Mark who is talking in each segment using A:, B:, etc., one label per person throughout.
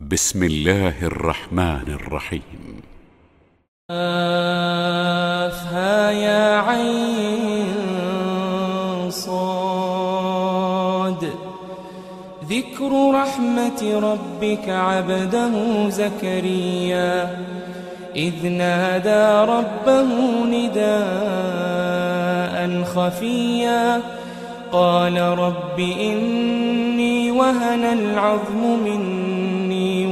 A: بسم الله الرحمن الرحيم.
B: آفها يا عين صاد. ذكر رحمة ربك عبده زكريا. إذ نادى ربه نداء خفيا. قال رب إني وهن العظم مني.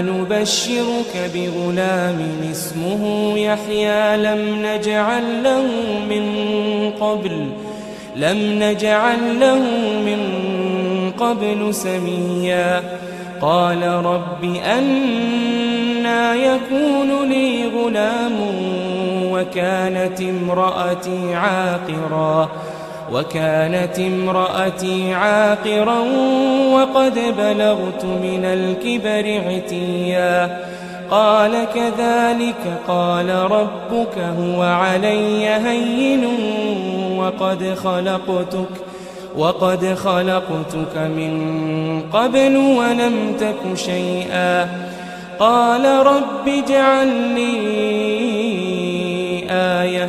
B: نبشرك بغلام اسمه يحيى. لم نجعل له من قبل لم نجعل له من قبل سميا. قال رب أنا يكون لي غلام وكانت امرأتي عاقرا. وكانت امرأتي عاقرا وقد بلغت من الكبر عتيا. قال كذلك قال ربك هو علي هين وقد خلقتك وقد خلقتك من قبل ولم تك شيئا. قال رب اجعل لي آية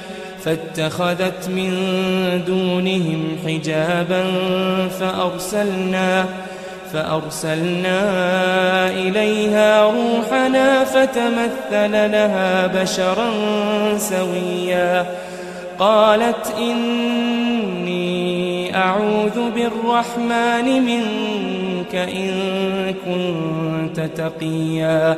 B: فاتخذت من دونهم حجابا فأرسلنا فأرسلنا إليها روحنا فتمثل لها بشرا سويا. قالت إني أعوذ بالرحمن منك إن كنت تقيا.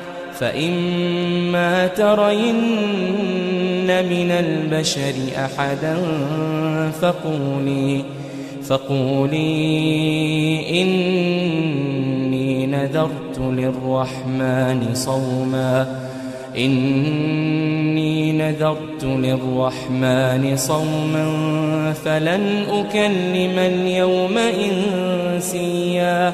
B: فإما ترين من البشر أحدا فقولي فقولي إني نذرت للرحمن صوما إني نذرت للرحمن صوما فلن أكلم اليوم إنسيا.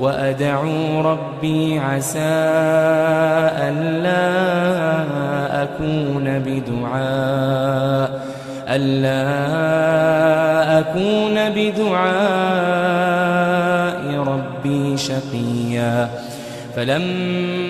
B: وأدعو ربي عسى ألا أكون بدعاء ألا أكون بدعاء ربي شقيا. فلما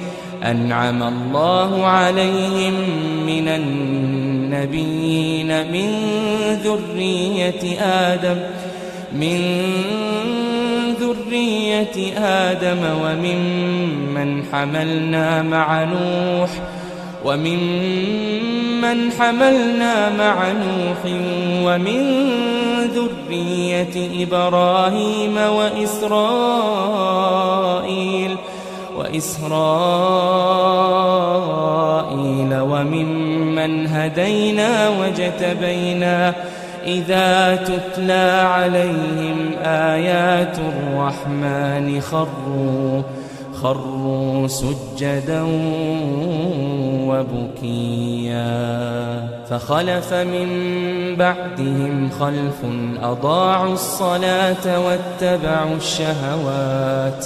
B: أنعم الله عليهم من النبيين من ذرية آدم من ذرية آدم وممن حملنا مع نوح وممن حملنا مع نوح ومن ذرية إبراهيم وإسرائيل وإسرائيل وممن هدينا وجتبينا إذا تتلى عليهم آيات الرحمن خروا خروا سجدا وبكيا. فخلف من بعدهم خلف أضاعوا الصلاة واتبعوا الشهوات.